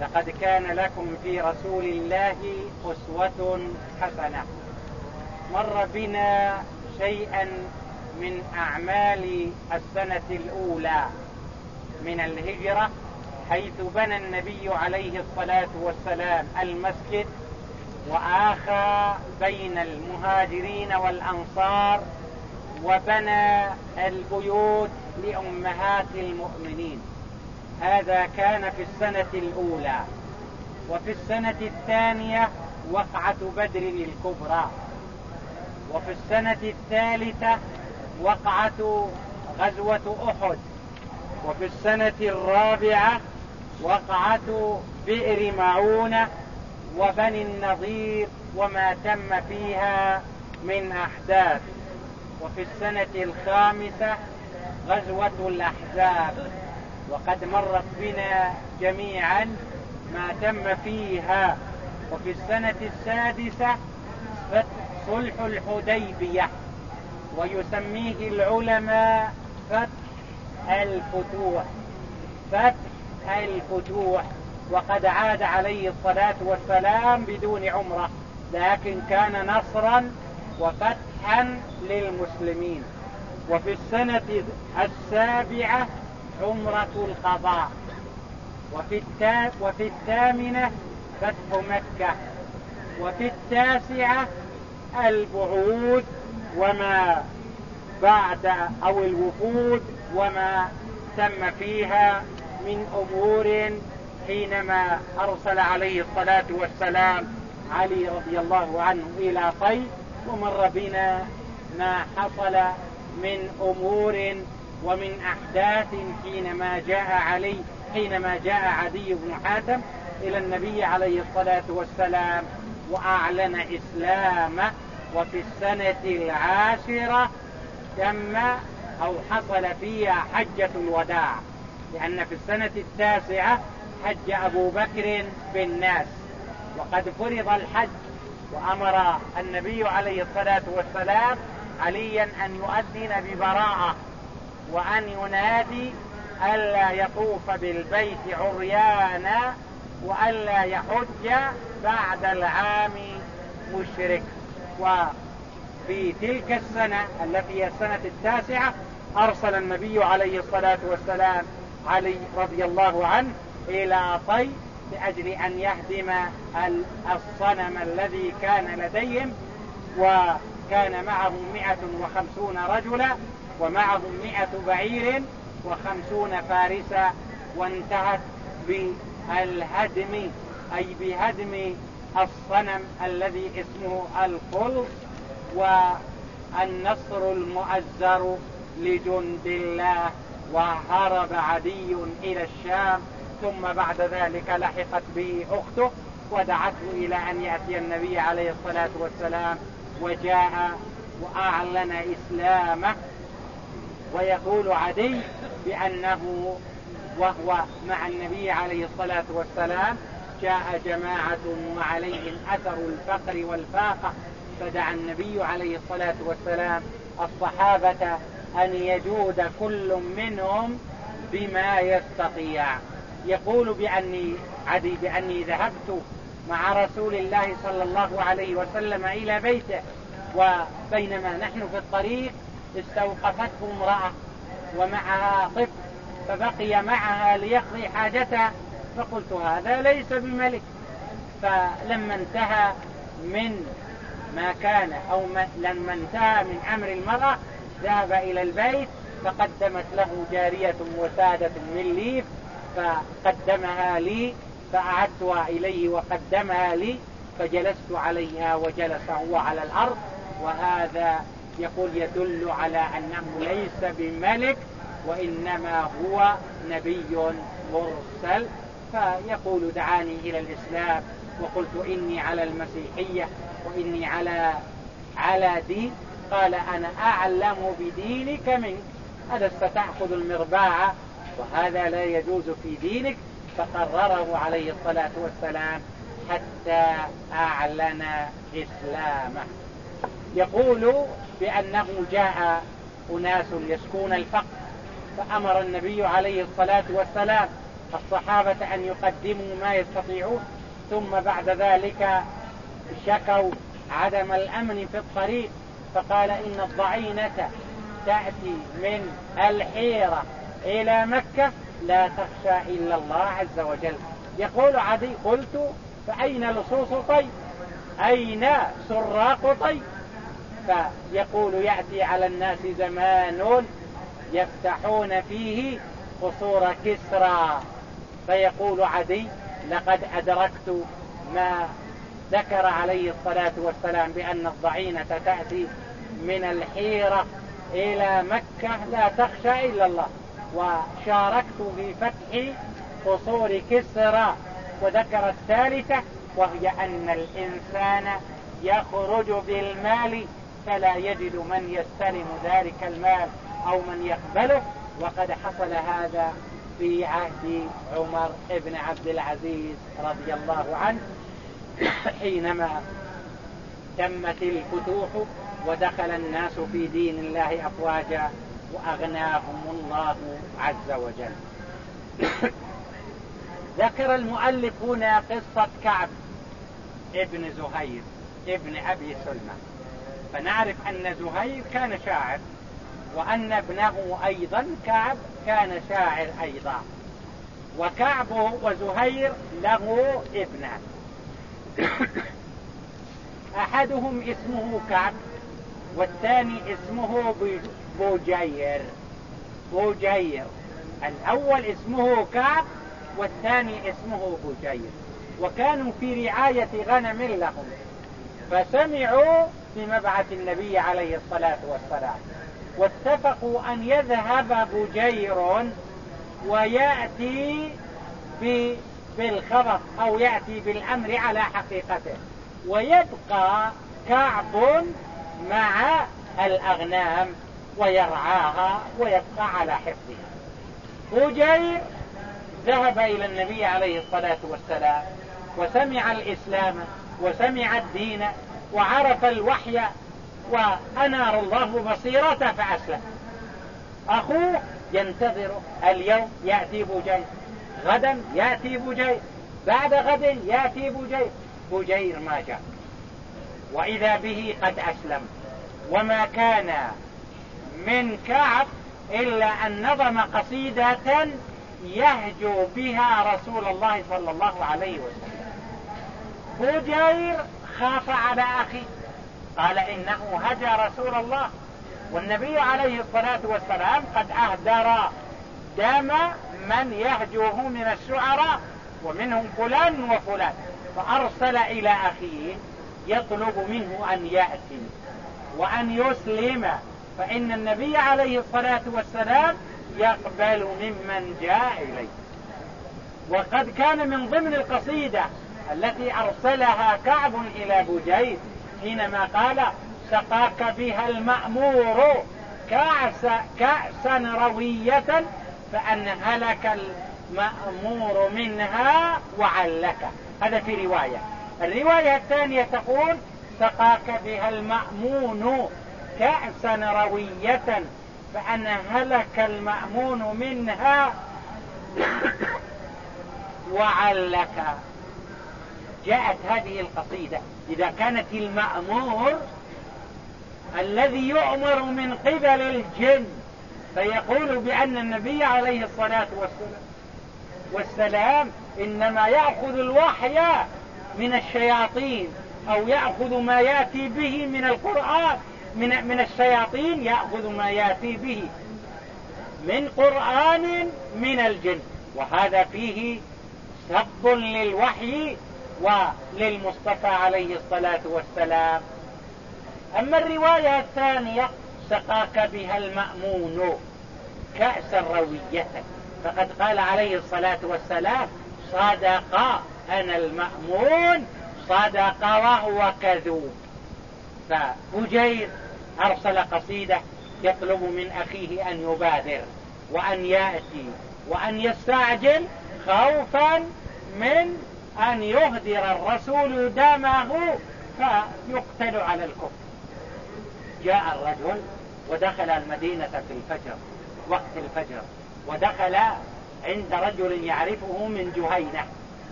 لقد كان لكم في رسول الله أسوة حسنة. مر بنا شيئا من أعمال السنة الأولى من الهجرة حيث بنى النبي عليه الصلاة والسلام المسجد وآخى بين المهاجرين والأنصار وبنى البيوت لأمهات المؤمنين. هذا كان في السنة الأولى وفي السنة الثانية وقعة بدر الكبرى وفي السنة الثالثة وقعة غزوة أحد وفي السنة الرابعة وقعة بئر معونة وبني النظير وما تم فيها من أحداث وفي السنة الخامسة غزوة الأحزاب. وقد مرت بنا جميعا ما تم فيها. وفي السنة السادسة صلح الحديبية ويسميه العلماء فتح الفتوح. فتح الفتوح. وقد عاد عليه الصلاة والسلام بدون عمرة لكن كان نصرا وفتحا للمسلمين. وفي السنة السابعة عمرة القضاء. وفي, وفي الثامنة فتح مكة. وفي التاسعة البعوث وما بعد أو الوفود وما تم فيها من أمور حينما أرسل عليه الصلاة والسلام علي رضي الله عنه إلى طي ومر بنا ما حصل من أمور ومن أحداث حينما جاء علي حينما جاء عدي بن حاتم إلى النبي عليه الصلاة والسلام وأعلن إسلامه وفي السنة العاشرة تم أو حصل فيها حجة الوداع لأن في السنة التاسعة حج أبو بكر بالناس وقد فرض الحج وأمر النبي عليه الصلاة والسلام عليا أن يؤذن ببراءة وأن ينادي ألا يطوف بالبيت عريانا وألا يحج بعد العام مشرك. وفي تلك السنة التي هي السنة التاسعة أرسل النبي عليه الصلاة والسلام علي رضي الله عنه إلى طي لأجل أن يهدم الصنم الذي كان لديهم وكان مئة وخمسون رجلا ومعهم مئة بعير وخمسون فارسا وانتهت بالهدم أي بهدم الصنم الذي اسمه القلص والنصر المؤزر لجند الله وهرب عدي إلى الشام ثم بعد ذلك لحقت به أخته ودعته إلى أن يأتي النبي عليه الصلاة والسلام وجاء وأعلن إسلامه ويقول عدي بأنه وهو مع النبي عليه الصلاة والسلام جاء جماعة وعليهم أثر الفقر والفاقة. فدعا النبي عليه الصلاة والسلام الصحابة أن يجود كل منهم بما يستطيع. يقول بأني عدي بأني ذهبت مع رسول الله صلى الله عليه وسلم إلى بيته. وبينما نحن في الطريق استوقفته امرأة ومعها طفل فبقي معها ليقضي حاجتها فقلت هذا ليس بملك. فلما انتهى من ما كان أو لما انتهى من أمر المرأة ذهب إلى البيت فقدمت له جارية وسادة من ليف فقدمها لي فأعدتها إليه وقدمها لي فجلست عليها وجلس هو على الأرض وهذا يقول يدل على أنه ليس بملك وإنما هو نبي مرسل. فيقول دعاني إلى الإسلام وقلت إني على المسيحية وإني على على دين. قال أنا أعلم بدينك منك. هذا ستأخذ المرباع. وهذا لا يجوز في دينك. فقرره عليه الصلاة والسلام حتى أعلن إسلامه. يقول بأنه جاء أناس يسكون الفقر فأمر النبي عليه الصلاة والسلام الصحابة أن يقدموا ما يستطيعون ثم بعد ذلك شكوا عدم الأمن في الطريق فقال إن الضعينة تأتي من الحيرة إلى مكة لا تخشى إلا الله عز وجل. يقول عدي قلت فأين لصوص طيب؟ أين سراق طيب؟ فيقول يأتي على الناس زمان يفتحون فيه قصور كسرى. فيقول عدي لقد أدركت ما ذكر عليه الصلاة والسلام بأن الضعينة تأتي من الحيرة إلى مكة لا تخشى إلا الله. وشاركت في فتح قصور كسرى وذكر الثالثة وهي أن الإنسان يخرج بالمال فلا يجد من يستلم ذلك المال أو من يقبله. وقد حصل هذا في عهد عمر بن عبد العزيز رضي الله عنه. حينما تمت الفتوح ودخل الناس في دين الله أفواجا وأغناهم الله عز وجل. ذكر المؤلف هنا قصة كعب ابن زهير ابن أبي سلمى فنعرف أن زهير كان شاعر وأن ابنه أيضا كعب كان شاعر أيضا. وكعب وزهير له ابنان أحدهم اسمه كعب والثاني اسمه بوجير. بوجير. الأول اسمه كعب والثاني اسمه بوجير. وكانوا في رعاية غنم لهم. فسمعوا بمبعث النبي عليه الصلاة والسلام. واتفقوا أن يذهب بجير ويأتي بالخبر أو يأتي بالأمر على حقيقته. ويبقى كعب مع الأغنام ويرعاها ويبقى على حفظها بجير ذهب إلى النبي عليه الصلاة والسلام وسمع الإسلام وسمع الدين وعرف الوحي وأنار الله بصيرته فأسلم. أخوه ينتظر اليوم يأتي بجير غدا يأتي بجير بعد غد يأتي بجير بجير ما جاء. وإذا به قد أسلم. وما كان من كعب إلا أن نظم قصيدة يهجو بها رسول الله صلى الله عليه وسلم. بجير خاف على أخيه قال إنه هجى رسول الله. والنبي عليه الصلاة والسلام قد أهدر دم من يهجوه من الشعراء ومنهم فلان وفلان. فأرسل إلى أخيه يطلب منه أن يأتي وأن يسلم. فإن النبي عليه الصلاة والسلام يقبل ممن جاء إليه. وقد كان من ضمن القصيدة التي أرسلها كعب إلى بجيد حينما قال سقاك بها المأمور كأس كأسا روية فأن هلك المأمور منها وعلك. هذا في رواية. الرواية الثانية تقول سقاك بها المأمون كأسا روية فأن هلك المأمون منها وعلك. جاءت هذه القصيدة. إذا كانت المأمور الذي يؤمر من قبل الجن فيقول بأن النبي عليه الصلاة والسلام والسلام إنما يأخذ الوحي من الشياطين أو يأخذ ما يأتي به من القرآن. من, من الشياطين يأخذ ما يأتي به من قرآن من الجن. وهذا فيه سب للوحي وللمصطفى عليه الصلاة والسلام. أما الرواية الثانية سقاك بها المأمون كأسا روية. فقد قال عليه الصلاة والسلام صدق أنا المأمون صدق وهو كذوب. فهجير أرسل قصيدة يطلب من أخيه أن يبادر وأن يأتي وأن يستعجل خوفا من أن يهدر الرسول دمه فيقتل على الكفر. جاء الرجل ودخل المدينة في الفجر وقت الفجر ودخل عند رجل يعرفه من جهينة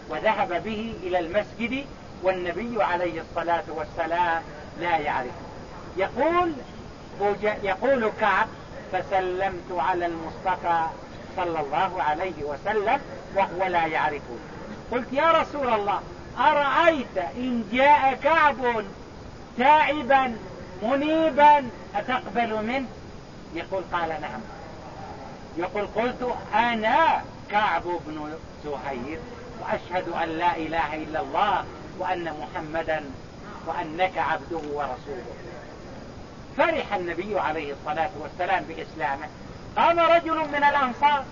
وذهب به إلى المسجد والنبي عليه الصلاة والسلام لا يعرفه. يقول يقول كعب فسلمت على المصطفى صلى الله عليه وسلم وهو لا يعرفه قلت يا رسول الله أرأيت إن جاء كعب تائبا منيبا أتقبل منه؟ يقول قال نعم. يقول قلت أنا كعب بن زهير وأشهد أن لا إله إلا الله وأن محمدا وأنك عبده ورسوله. فرح النبي عليه الصلاة والسلام بإسلامه. قام رجل من الأنصار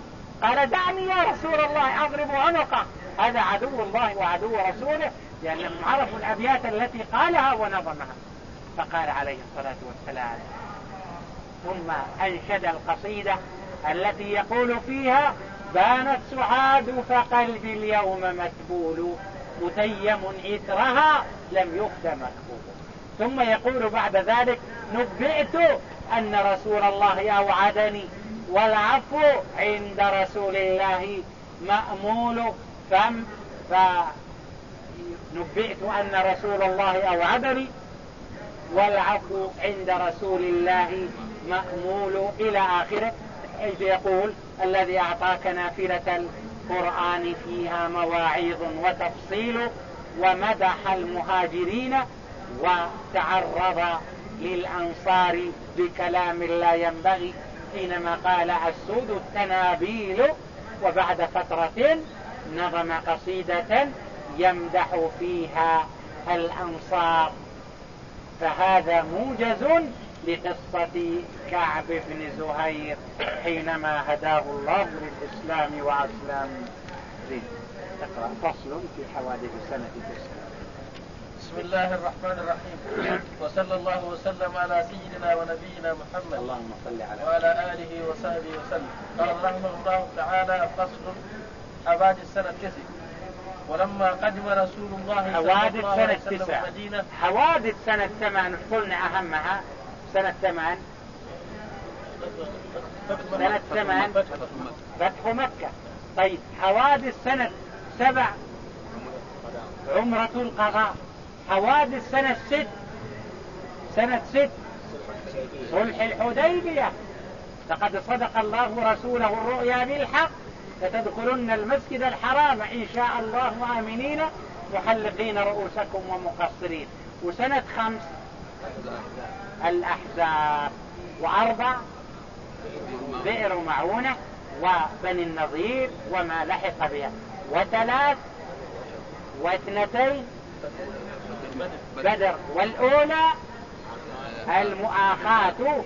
قال دعني يا رسول الله أضرب عنقه هذا عدو الله وعدو رسوله لأنهم عرفوا الأبيات التي قالها ونظمها. فقال عليه الصلاة والسلام ثم أنشد القصيدة التي يقول فيها بانت سعاد فقلبي اليوم مكبول متيم إثرها لم يفد مكبول. ثم يقول بعد ذلك نبئت أن رسول الله أوعدني والعفو عند رسول الله مأمول فم فنبئت أن رسول الله أوعدني والعفو عند رسول الله مأمول إلى آخره. حيث يقول؟ الذي أعطاك نافلة القرآن فيها مواعيظ وتفصيل ومدح المهاجرين وتعرض للأنصار بكلام لا ينبغي حينما قال السود التنابيل وبعد فترة نظم قصيدة يمدح فيها الأنصار. فهذا موجز لقصة كعب بن زهير حينما هداه الله للإسلام وأسلام زين اقرأ فصل في حوادث سنة تسعة. بسم الله الرحمن الرحيم. وصلى الله وسلم على سيدنا ونبينا محمد. اللهم صل على وعلى آله وصحبه وسلم. قال رحمه الله تعالى فصل حوادث سنه تسع ولما قدم رسول الله حوادث سنة تسع حوادث سنة ثمان قلنا أهمها. سنة ثمان سنة ثمان فتح مكة. طيب حوادث سنة سبع. عمرة القضاء. حوادث سنة ست. سنة ست. صلح الحديبية. لقد صدق الله رسوله الرؤيا بالحق. لتدخلن المسجد الحرام إن شاء الله آمنين محلقين رؤوسكم ومقصرين. وسنة خمس. الأحزاب. وأربع. بئر معونة وبني النظير وما لحق بها. وثلاث. واثنتين. بدر. والأولى المؤاخاة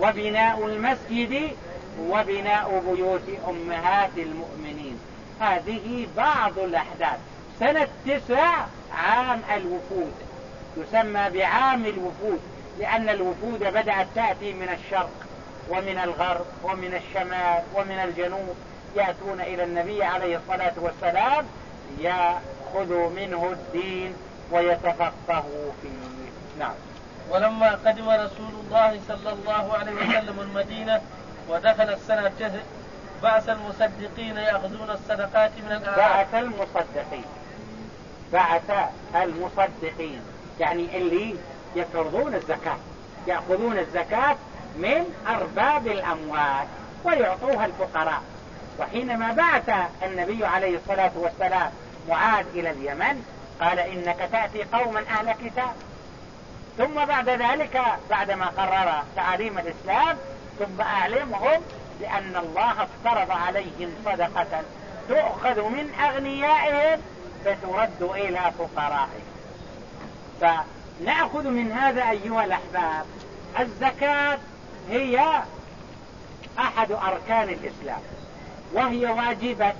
وبناء المسجد وبناء بيوت أمهات المؤمنين. هذه بعض الأحداث. سنة تسع عام الوفود. يسمى بعام الوفود لأن الوفود بدأت تأتي من الشرق ومن الغرب ومن الشمال ومن الجنوب. يأتون إلى النبي عليه الصلاة والسلام يأخذوا منه الدين ويتفقهوا فيه. نعم. ولما قدم رسول الله صلى الله عليه وسلم المدينة ودخل السنة الجهل بعث المصدقين يأخذون الصدقات من الأعراب بعث المصدقين. بعث المصدقين. يعني اللي يفرضون الزكاة. يأخذون الزكاة من أرباب الأموال ويعطوها الفقراء. وحينما بعث النبي عليه الصلاة والسلام معاذ إلى اليمن قال إنك تأتي قوما أهل كتاب. ثم بعد ذلك بعدما قرر تعاليم الإسلام ثم أعلمهم بأن الله افترض عليهم صدقة تؤخذ من أغنيائهم فترد إلى فقرائهم. فنأخذ من هذا أيها الأحباب الزكاة هي أحد أركان الإسلام وهي واجبة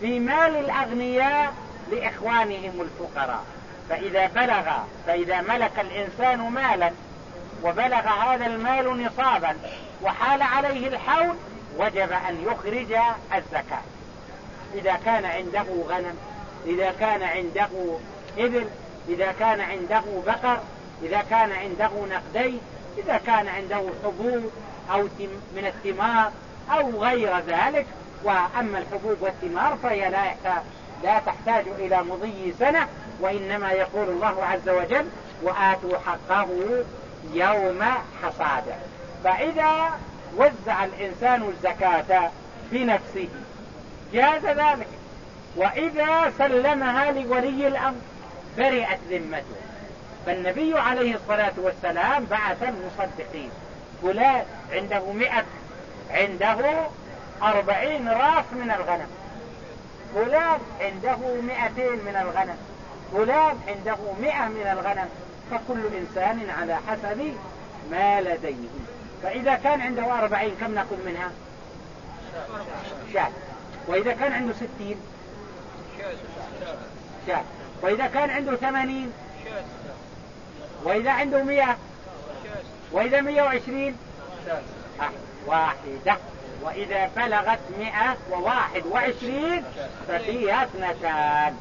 في مال الأغنياء لإخوانهم الفقراء. فإذا بلغ فإذا ملك الإنسان مالا وبلغ هذا المال نصابا وحال عليه الحول وجب أن يخرج الزكاة. إذا كان عنده غنم إذا كان عنده إبل إذا كان عنده بقر إذا كان عنده نقدين إذا كان عنده حبوب أو من الثمار أو غير ذلك. وأما الحبوب والثمار فهي لا يحتاج لا تحتاج إلى مضي سنة وإنما يقول الله عز وجل وآتوا حقه يوم حصاده. فإذا وزع الإنسان الزكاة بنفسه جاز ذلك. وإذا سلمها لولي الأمر برئت ذمته. فالنبي عليه الصلاة والسلام بعث المصدقين. فلان عنده مئة عنده أربعين راس من الغنم. فلان عنده مئتين من الغنم. فلان عنده مئة من الغنم. فكل إنسان على حسب ما لديه. فإذا كان عنده أربعين كم نأخذ منها؟ شاة. وإذا كان عنده ستين؟ شاة. وإذا كان عنده ثمانين؟ وإذا عنده مئة؟ وإذا مئة وعشرين؟ واحدة. وإذا بلغت مئة وواحد وعشرين ففيها اثنتان.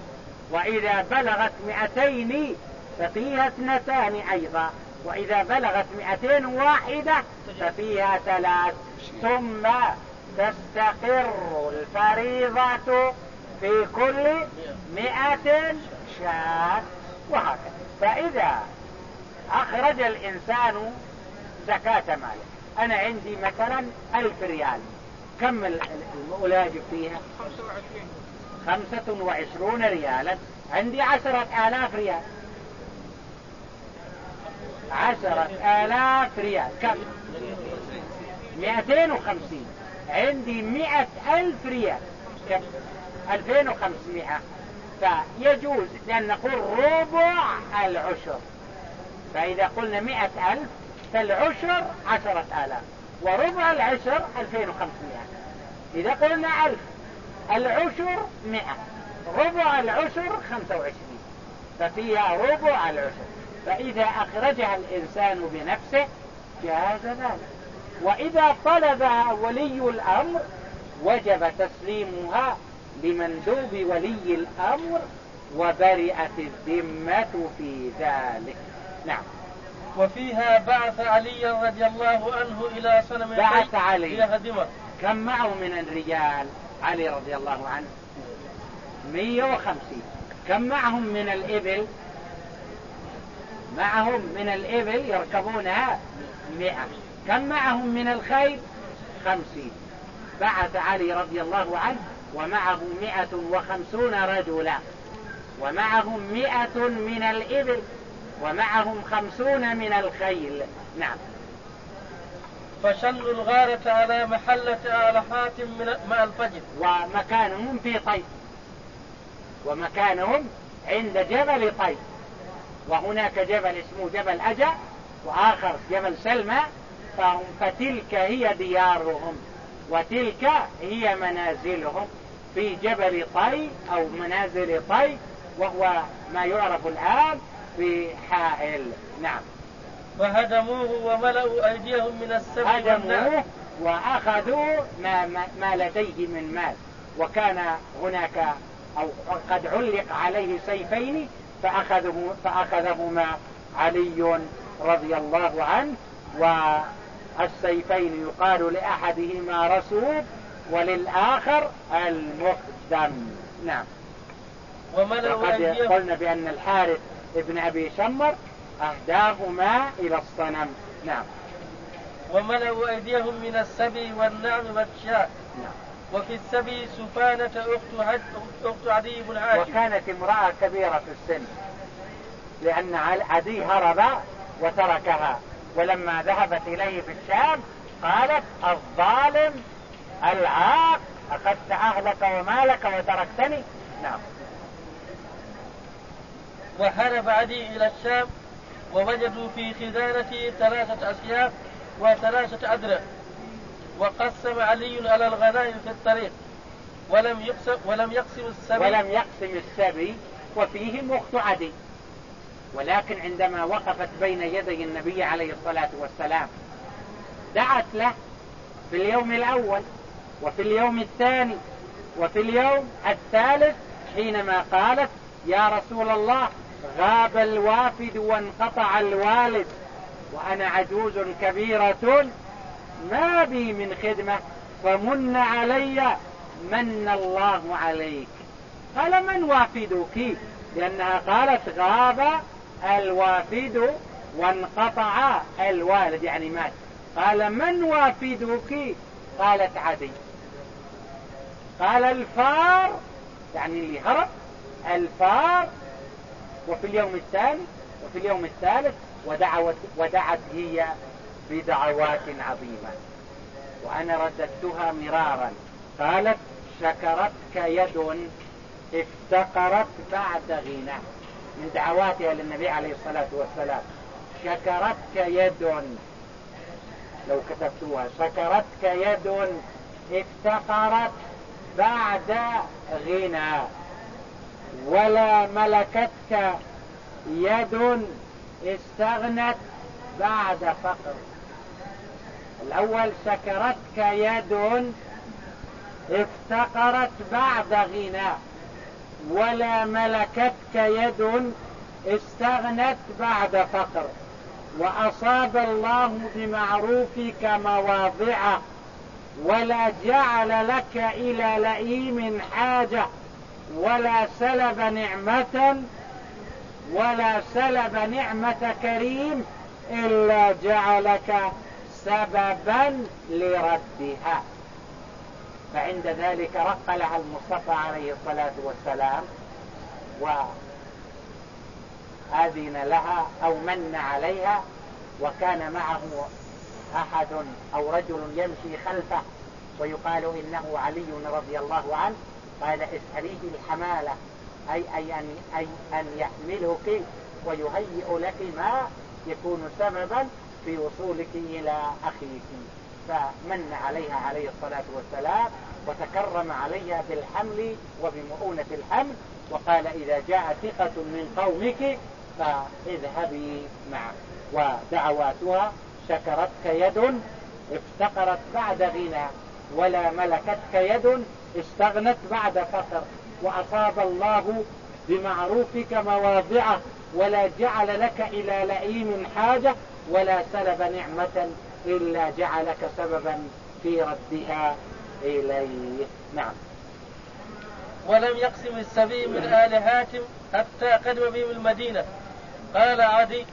وإذا بلغت مئتين ففيها اثنتان أيضا وإذا بلغت مئتين واحدة ففيها ثلاث. ثم تستقر الفريضة في كل مئة شاة. وهكذا. فإذا أخرج الإنسان زكاة ماله أنا عندي مثلا ألف ريال كم الأولاج فيها؟ خمسة وعشرون ريالا. عندي عشرة آلاف ريال. عشرة آلاف ريال. كم؟ مئتين وخمسين. عندي مئة ألف ريال. كم؟ ألفين وخمسمائة. فيجوز لأن نقول ربع العشر. فإذا قلنا مئة ألف فالعشر عشرة آلاف. وربع العشر ألفين وخمسمائة. إذا قلنا ألف العشر مئة. ربع العشر خمسة وعشرين. ففيها ربع العشر. فإذا أخرجها الإنسان بنفسه جاز ذلك. وإذا طلبها ولي الأمر وجب تسليمها لمندوب ولي الأمر وبرئت الذمة في ذلك. نعم. وفيها بعث علي رضي الله عنه إلى صنم بعث علي. ليهدمه. كم معه من الرجال؟ علي رضي الله عنه. 150 كم معهم من الإبل؟ معهم من الإبل يركبونها مئة. كم معهم من الخيل؟ خمسين. بعث علي رضي الله عنه ومعه مئة وخمسون رجلا. ومعهم مئة من الإبل ومعهم خمسون من الخيل. نعم. فشنوا الغارة على محلة آل حاتم من مع الفجر. ومكانهم في طيب ومكانهم عند جبل طيب وهناك جبل اسمه جبل أجا وآخر جبل سلمى فتلك هي ديارهم وتلك هي منازلهم في جبل طي أو منازل طي وهو ما يعرف الآن في حائل. نعم. فهدموه وملأوا أيديهم من السبع هدموه وأخذوا ما, ما, ما لديه من مال. وكان هناك أو قد علق عليه سيفين فأخذه فأخذهما علي رضي الله عنه والسيفين يقال لأحدهما رسول وللآخر المقدم. نعم. وقد قلنا بأن الحارث ابن أبي شمر أهداهما إلى الصنم. نعم. وملأوا أيديهم من السبي والنعم والشاء نعم. وفي السبي سفانة أخت عد أخت عدي بن عاشم. وكانت امرأة كبيرة في السن لأن عدي هرب وتركها. ولما ذهبت إليه في الشام قالت الظالم العاق أخذت أهلك ومالك وتركتني. نعم. وهرب عدي إلى الشام ووجدوا في خزانته ثلاثة أسياف وثلاثة أدرع وقسم علي على الغنائم في الطريق. ولم يقسم ولم يقسم السبي ولم يقسم السبي وفيهم أخت عدي. ولكن عندما وقفت بين يدي النبي عليه الصلاة والسلام دعت له في اليوم الأول وفي اليوم الثاني وفي اليوم الثالث حينما قالت يا رسول الله غاب الوافد وانقطع الوالد وأنا عجوز كبيرة ما بي من خدمة فمن علي من الله عليك. قال من وافدك؟ لأنها قالت غاب الوافد وانقطع الوالد يعني مات. قال من وافدك؟ قالت عدي. قال الفار يعني اللي هرب الفار وفي اليوم الثاني وفي اليوم الثالث ودعوت ودعت هي بدعوات عظيمة. وأنا رددتها مرارا. قالت شكرتك يد افتقرت بعد غنى. من دعواتها للنبي عليه الصلاة والسلام. شكرتك يد. لو كتبتوها شكرتك يد افتقرت بعد غنى. ولا ملكتك يد استغنت بعد فقر. الأول شكرتك يد افتقرت بعد غنى ولا ملكتك يد استغنت بعد فقر. وأصاب الله بمعروفك مواضعه ولا جعل لك إلى لئيم حاجة. ولا سلب نعمة ولا سلب نعمة كريم إلا جعلك سببا لردها. فعند ذلك رق لها المصطفى عليه الصلاة والسلام وأذن لها أو من عليها وكان معه أحد أو رجل يمشي خلفه ويقال إنه علي رضي الله عنه قال اسأليه الحمالة أي, أي, أن, أي أن يحملك ويهيئ لك ما يكون سببا في وصولك إلى أخيك. فمن عليها عليه الصلاة والسلام وتكرم عليها بالحمل وبمؤونة الحمل وقال إذا جاء ثقة من قومك فاذهبي معه. ودعواتها شكرتك يد افتقرت بعد غنى ولا ملكتك يد استغنت بعد فقر. وأصاب الله بمعروفك مواضعه ولا جعل لك إلى لئيم حاجة ولا سلب نعمة إلا جعلك سببا في ردها إليه. نعم. ولم يقسم السبي من آل هاتم حتى قدم بهم المدينة. قال عدي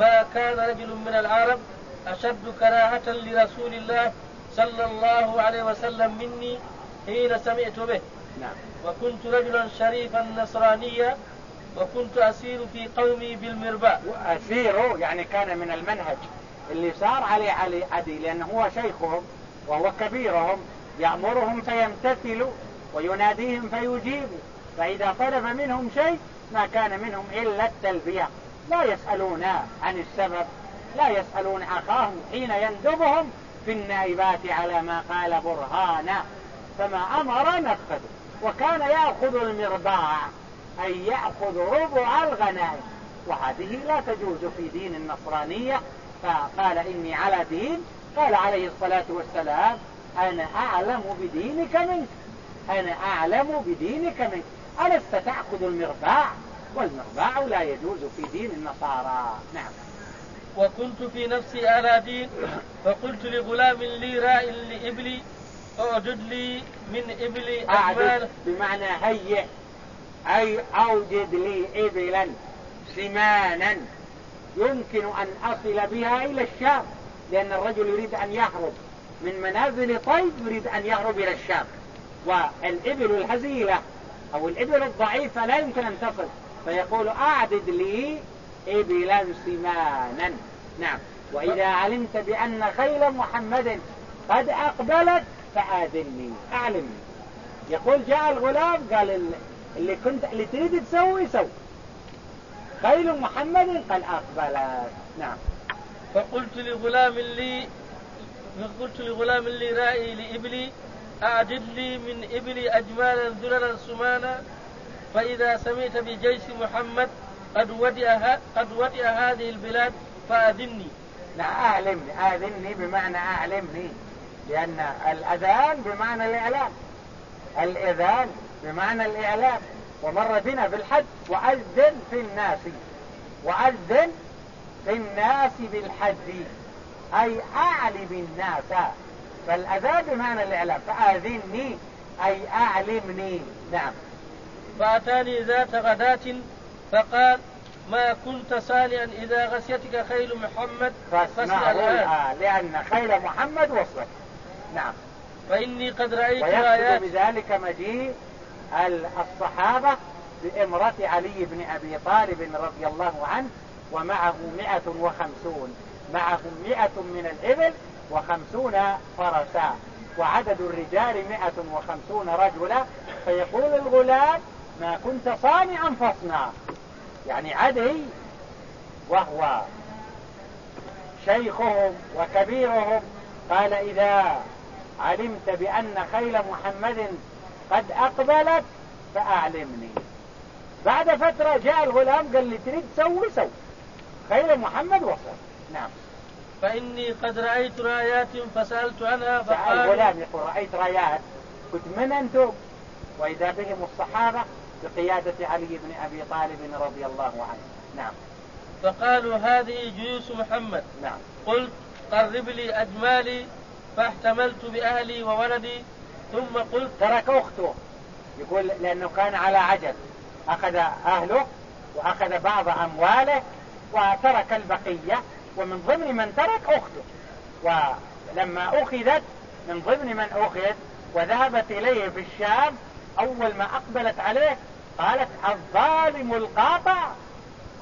ما كان رجل من العرب أشد كراهة لرسول الله صلى الله عليه وسلم مني حين سمعت به. نعم. وكنت رجلا شريفا نصرانيا وكنت أسير في قومي بالمرباء وأسير يعني كان من المنهج اللي صار عليه علي عدي لأنه هو شيخهم وهو كبيرهم يأمرهم فيمتثلوا ويناديهم فيجيبوا فإذا طلب منهم شيء ما كان منهم إلا التلبية. لا يسألون عن السبب لا يسألون أخاهم حين يندبهم في النائبات على ما قال برهانا. فما أمر نفذ وكان يأخذ المرباع. أي يأخذ ربع الغنائم. وهذه لا تجوز في دين النصرانية. فقال إني على دين. قال عليه الصلاة والسلام أنا أعلم بدينك منك. أنا أعلم بدينك منك. ألست تأخذ المرباع؟ والمرباع لا يجوز في دين النصارى. نعم. وكنت في نفسي على دين فقلت لغلام لي راء لإبلي أعدد لي من إبلي أعدد بمعنى هيئ. أي أوجد لي إبلا سمانا يمكن أن أصل بها إلى الشام لأن الرجل يريد أن يهرب. من منازل طيب يريد أن يهرب إلى الشام والإبل الهزيلة أو الإبل الضعيفة لا يمكن أن تصل. فيقول أعدد لي إبلا سمانا. نعم. وإذا علمت بأن خيل محمد قد أقبلت فآذني أعلمني يقول جاء الغلام قال اللي كنت اللي تريد تسوي سوي. خيل محمد قد أقبلت نعم. فقلت لغلام لي قلت لغلام لي رأي لإبلي أعدد لي من إبلي أجمالا ذللا سمانا فإذا سمعت بجيش محمد قد ودئ قد ودئ هذه البلاد فأذني لا أعلمني. أذني بمعنى أعلمني. لأن الأذان بمعنى الإعلام الإذان بمعنى الإعلام. ومر بنا بالحج وأذن في الناس. وأذن في الناس بالحج أي أعلم الناس. فالأذان بمعنى الإعلام. فآذني أي أعلمني. نعم. فأتاني ذات غداة فقال ما كنت صانعا إذا غسيتك خيل محمد فاسمع الآن لأن خيل محمد وصلت نعم. فإني قد رأيت آيات. بذلك مجيء الصحابة بإمرة علي بن أبي طالب رضي الله عنه ومعه مئة وخمسون. معهم مئة من الإبل وخمسون فرسا. وعدد الرجال مئة وخمسون رجلا. فيقول الغلام ما كنت صانعا فاصنع. يعني عدي وهو شيخهم وكبيرهم قال إذا علمت بأن خيل محمد قد أقبلت فأعلمني. بعد فترة جاء الغلام قال لي تريد تسوي سوي. خيل محمد وصل. نعم. فإني قد رأيت رايات فسألت عنها فقال الغلام يقول رأيت رايات. قلت من أنتم؟ وإذا بهم الصحابة بقيادة علي بن أبي طالب رضي الله عنه. نعم. فقالوا هذه جيوش محمد. نعم. قلت قرب لي أجمالي فاحتملت بأهلي وولدي ثم قلت ترك أخته. يقول لأنه كان على عجل. أخذ أهله وأخذ بعض أمواله وترك البقية ومن ضمن من ترك أخته. ولما أخذت من ضمن من أخذ وذهبت إليه في الشام أول ما أقبلت عليه قالت الظالم القاطع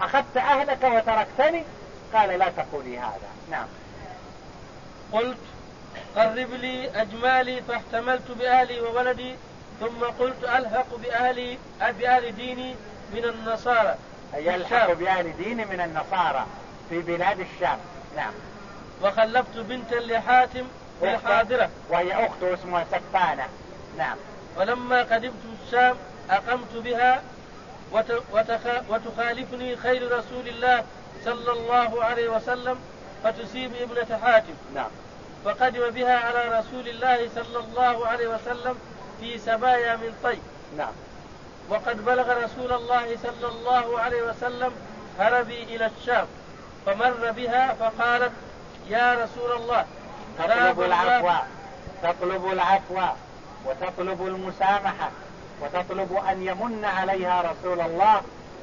أخذت أهلك وتركتني؟ قال لا تقولي هذا. نعم. قلت قرب لي أجمالي فاحتملت بأهلي وولدي ثم قلت ألحق بأهلي بأهل ديني من النصارى. يلحق بأهل ديني من النصارى في بلاد الشام. نعم. وخلفت بنتا لحاتم في الحاضرة. وهي أخته اسمها سفانة نعم. ولما قدمت الشام أقمت بها وتخالفني خير رسول الله صلى الله عليه وسلم فتسيب ابنة حاتم. نعم. فقدم بها على رسول الله صلى الله عليه وسلم في سبايا من طي نعم. وقد بلغ رسول الله صلى الله عليه وسلم هربي إلى الشام فمر بها فقالت يا رسول الله تطلب العفو تطلب العفو وتطلب المسامحة وتطلب أن يمن عليها رسول الله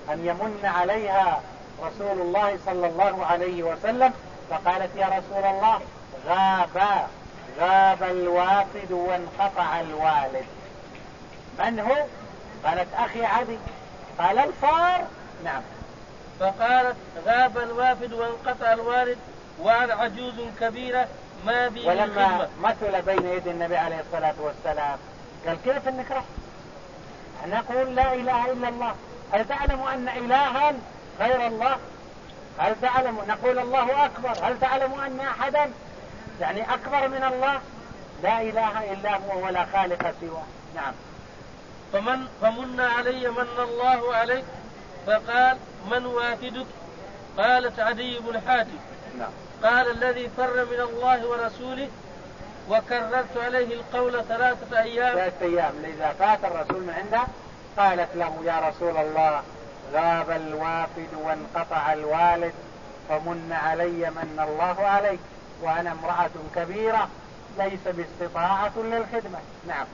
أن يمن عليها رسول الله صلى الله عليه وسلم فقالت يا رسول الله غاب غاب الوافد وانقطع الوالد. من هو؟ قالت أخي عدي. قال الفار. نعم. فقالت غاب الوافد وانقطع الوالد وعن عجوز كبيرة ما بي ولما مثل بين يدي النبي عليه الصلاة والسلام قال كيف إنك رحت؟ نقول لا إله إلا الله. هل تعلم أن إلها غير الله؟ هل تعلم؟ نقول الله أكبر. هل تعلم أن أحدا يعني أكبر من الله لا إله إلا هو ولا خالق سواه. نعم. فمن فمن علي من الله عليك فقال من وافدك قالت عدي بن حاتم. نعم. قال الذي فر من الله ورسوله وكررت عليه القول ثلاثة أيام. ثلاثة أيام. إذا فات الرسول من عنده قالت له يا رسول الله غاب الوافد وانقطع الوالد فمن علي من الله عليك. وأنا امرأة كبيرة ليس باستطاعة للخدمة. نعم.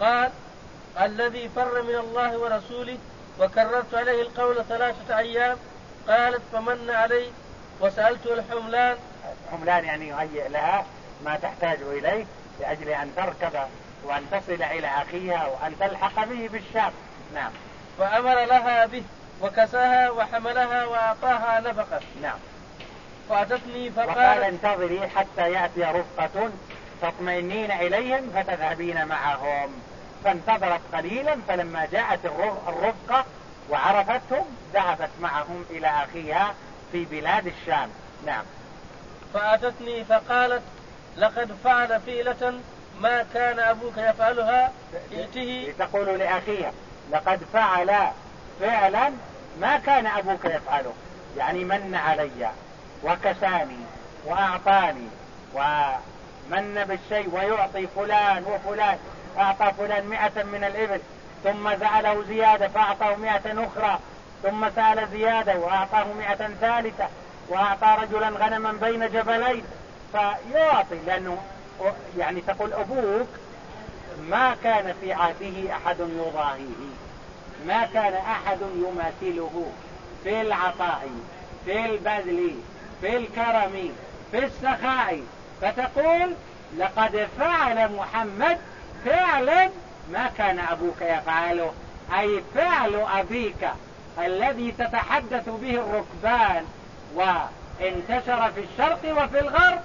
قال الذي فر من الله ورسوله وكررت عليه القول ثلاثة أيام قالت فمن علي؟ وسألته الحملان. حملان يعني يهيئ لها ما تحتاج إليه لأجل أن تركب وأن تصل إلى أخيها وأن تلحق به بالشام. نعم. فأمر لها به وكساها وحملها وأعطاها نفقة. نعم. فأتتني وقال فقالت انتظري حتى يأتي رفقة تطمئنين إليهم فتذهبين معهم. فانتظرت قليلا فلما جاءت الر- الرفقة وعرفتهم ذهبت معهم إلى أخيها في بلاد الشام. نعم. فأتتني فقالت لقد فعل فيلة ما كان أبوك يفعلها ائته تقول لأخيها لقد فعل فعلا ما كان أبوك يفعله. يعني من علي. وكساني وأعطاني ومن بالشيء ويعطي فلان وفلان أعطى فلان مئة من الإبل ثم سأله زيادة فأعطاه مئة أخرى ثم سأل زيادة وأعطاه مئة ثالثة وأعطى رجلا غنما بين جبلين. فيعطي لأنه يعني تقول أبوك ما كان في عهده أحد يضاهيه ما كان أحد يماثله في العطاء في البذل في الكرم في السخاء فتقول لقد فعل محمد فعلا ما كان أبوك يفعله أي فعل أبيك الذي تتحدث به الركبان وانتشر في الشرق وفي الغرب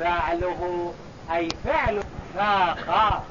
فعله أي فعل فاق.